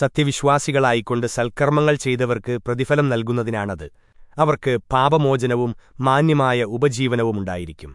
സത്യവിശ്വാസികളായിക്കൊണ്ട് സൽക്കർമ്മങ്ങൾ ചെയ്തവർക്ക് പ്രതിഫലം നൽകുന്നതിനാണത്. അവർക്ക് പാപമോചനവും മാന്യമായ ഉപജീവനവുമുണ്ടായിരിക്കും